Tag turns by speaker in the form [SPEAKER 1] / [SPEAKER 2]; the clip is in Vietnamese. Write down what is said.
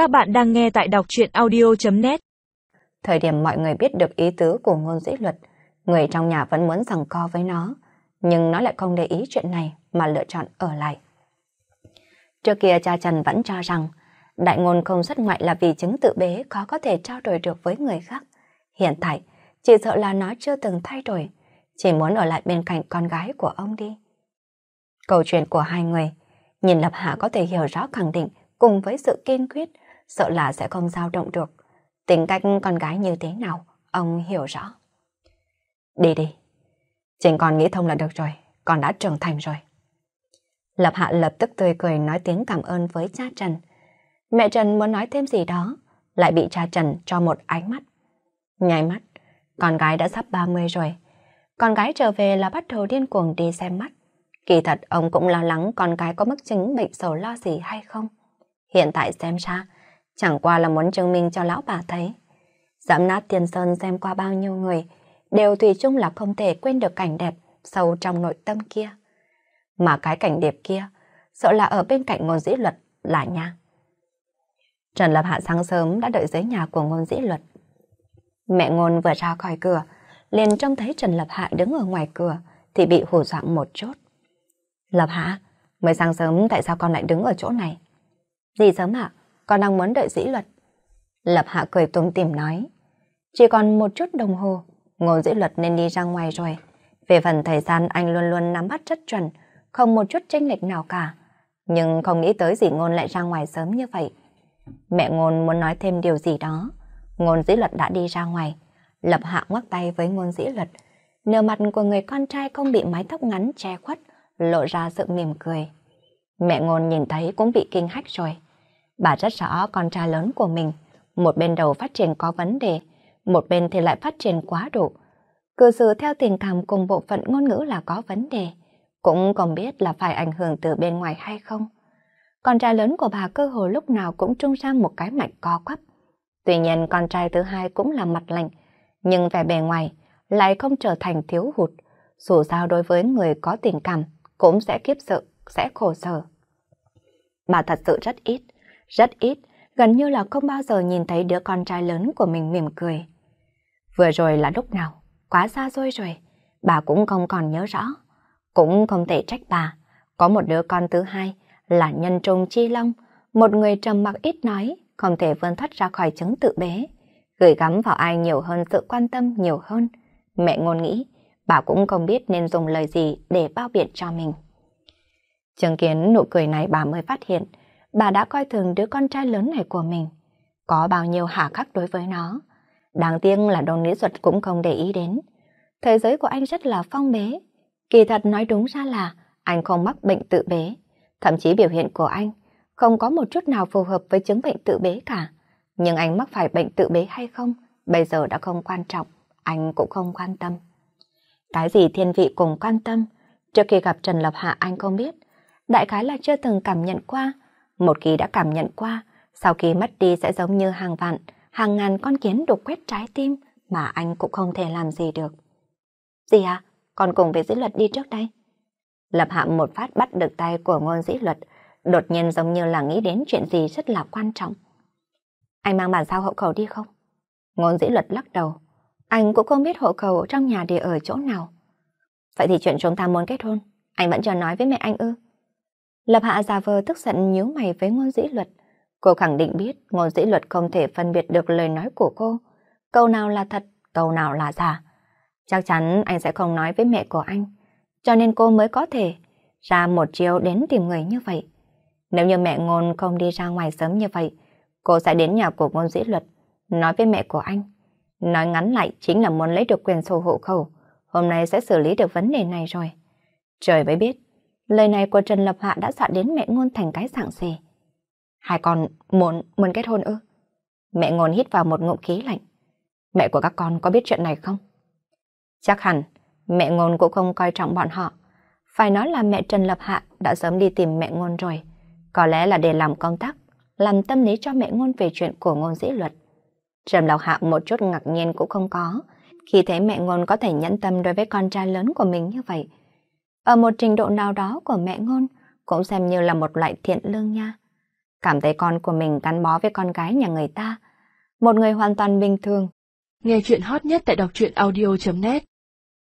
[SPEAKER 1] Các bạn đang nghe tại đọc truyện audio.net
[SPEAKER 2] Thời điểm mọi người biết được ý tứ của ngôn dĩ luật, người trong nhà vẫn muốn rằng co với nó, nhưng nó lại không để ý chuyện này mà lựa chọn ở lại. Trước kia cha Trần vẫn cho rằng đại ngôn không xuất ngoại là vì chứng tự bế khó có thể trao đổi được với người khác. Hiện tại, chỉ sợ là nó chưa từng thay đổi, chỉ muốn ở lại bên cạnh con gái của ông đi. Câu chuyện của hai người, nhìn Lập Hạ có thể hiểu rõ khẳng định cùng với sự kiên quyết, sợ là sẽ không dao động được. Tính cách con gái như thế nào, ông hiểu rõ. Đi đi. Chính con nghĩ thông là được rồi, con đã trưởng thành rồi. Lập Hạ lập tức tươi cười nói tiếng cảm ơn với cha Trần. Mẹ Trần muốn nói thêm gì đó, lại bị cha Trần cho một ánh mắt. Nháy mắt, con gái đã sắp 30 rồi. Con gái trở về là bắt đầu điên cuồng đi xem mắt. Kỳ thật ông cũng lo lắng con gái có mắc chứng bệnh sầu lo gì hay không. Hiện tại xem ra, chẳng qua là muốn chứng minh cho lão bà thấy. Giảm nát tiền sơn xem qua bao nhiêu người, đều tùy chung là không thể quên được cảnh đẹp sâu trong nội tâm kia. Mà cái cảnh đẹp kia, sợ là ở bên cạnh ngôn dĩ luật là nha. Trần Lập Hạ sáng sớm đã đợi dưới nhà của ngôn dĩ luật. Mẹ ngôn vừa ra khỏi cửa, liền trông thấy Trần Lập Hạ đứng ở ngoài cửa, thì bị hù dọa một chút. Lập Hạ, mới sáng sớm tại sao con lại đứng ở chỗ này? Gì sớm ạ, con đang muốn đợi dĩ luật. Lập Hạ cười tủm tìm nói. Chỉ còn một chút đồng hồ, ngô dĩ luật nên đi ra ngoài rồi. Về phần thời gian anh luôn luôn nắm bắt rất chuẩn, không một chút chênh lệch nào cả. Nhưng không nghĩ tới gì ngôn lại ra ngoài sớm như vậy. Mẹ ngôn muốn nói thêm điều gì đó. Ngôn dĩ luật đã đi ra ngoài. Lập Hạ ngoắc tay với ngôn dĩ luật. Nửa mặt của người con trai không bị mái tóc ngắn che khuất, lộ ra sự mỉm cười. Mẹ ngôn nhìn thấy cũng bị kinh hách rồi. Bà rất rõ con trai lớn của mình, một bên đầu phát triển có vấn đề, một bên thì lại phát triển quá độ. Cư xử theo tình cảm cùng bộ phận ngôn ngữ là có vấn đề, cũng không biết là phải ảnh hưởng từ bên ngoài hay không. Con trai lớn của bà cơ hồ lúc nào cũng trung sang một cái mạch co quắp. Tuy nhiên con trai thứ hai cũng là mặt lạnh, nhưng vẻ bề ngoài lại không trở thành thiếu hụt. Dù sao đối với người có tình cảm cũng sẽ kiếp sự, sẽ khổ sở. Bà thật sự rất ít, rất ít, gần như là không bao giờ nhìn thấy đứa con trai lớn của mình mỉm cười. Vừa rồi là lúc nào, quá xa xôi rồi, bà cũng không còn nhớ rõ. Cũng không thể trách bà, có một đứa con thứ hai là nhân trung chi long, một người trầm mặc ít nói, không thể vươn thoát ra khỏi chứng tự bế, gửi gắm vào ai nhiều hơn sự quan tâm nhiều hơn. Mẹ ngôn nghĩ, bà cũng không biết nên dùng lời gì để bao biện cho mình. Chứng kiến nụ cười này bà mới phát hiện, bà đã coi thường đứa con trai lớn này của mình. Có bao nhiêu hạ khắc đối với nó. Đáng tiếc là đồng Lý Duật cũng không để ý đến. Thế giới của anh rất là phong bế. Kỳ thật nói đúng ra là anh không mắc bệnh tự bế. Thậm chí biểu hiện của anh không có một chút nào phù hợp với chứng bệnh tự bế cả. Nhưng anh mắc phải bệnh tự bế hay không, bây giờ đã không quan trọng, anh cũng không quan tâm. Cái gì thiên vị cùng quan tâm, trước khi gặp Trần Lập Hạ anh không biết, đại khái là chưa từng cảm nhận qua, một khi đã cảm nhận qua, sau khi mất đi sẽ giống như hàng vạn, hàng ngàn con kiến đục quét trái tim mà anh cũng không thể làm gì được. Gì à? Còn cùng với dĩ luật đi trước đây. Lập Hạ một phát bắt được tay của ngôn dĩ luật, đột nhiên giống như là nghĩ đến chuyện gì rất là quan trọng. Anh mang bản sao hộ khẩu đi không? Ngôn dĩ luật lắc đầu. Anh cũng không biết hộ khẩu trong nhà để ở chỗ nào. Vậy thì chuyện chúng ta muốn kết hôn, anh vẫn chưa nói với mẹ anh ư? Lập Hạ giả vờ tức giận nhíu mày với ngôn dĩ luật. Cô khẳng định biết ngôn dĩ luật không thể phân biệt được lời nói của cô. Câu nào là thật, câu nào là giả. Chắc chắn anh sẽ không nói với mẹ của anh. Cho nên cô mới có thể ra một chiều đến tìm người như vậy. Nếu như mẹ ngôn không đi ra ngoài sớm như vậy, cô sẽ đến nhà của ngôn dĩ luật, nói với mẹ của anh. Nói ngắn lại chính là muốn lấy được quyền sổ hộ khẩu. Hôm nay sẽ xử lý được vấn đề này rồi. Trời mới biết, lời này của Trần Lập Hạ đã dọa đến mẹ ngôn thành cái dạng gì. Hai con muốn, muốn kết hôn ư? Mẹ ngôn hít vào một ngụm khí lạnh. Mẹ của các con có biết chuyện này không? Chắc hẳn, mẹ ngôn cũng không coi trọng bọn họ. Phải nói là mẹ Trần Lập Hạ đã sớm đi tìm mẹ ngôn rồi. Có lẽ là để làm công tác, làm tâm lý cho mẹ ngôn về chuyện của ngôn dĩ luật. Trầm Lập Hạ một chút ngạc nhiên cũng không có, khi thấy mẹ ngôn có thể nhẫn tâm đối với con trai lớn của mình như vậy. Ở một trình độ nào đó của mẹ ngôn, cũng xem như là một loại thiện lương nha. cảm thấy con của mình gắn bó với con gái nhà người ta. Một người hoàn toàn bình thường.
[SPEAKER 3] Nghe chuyện hot nhất tại đọc truyện audio.net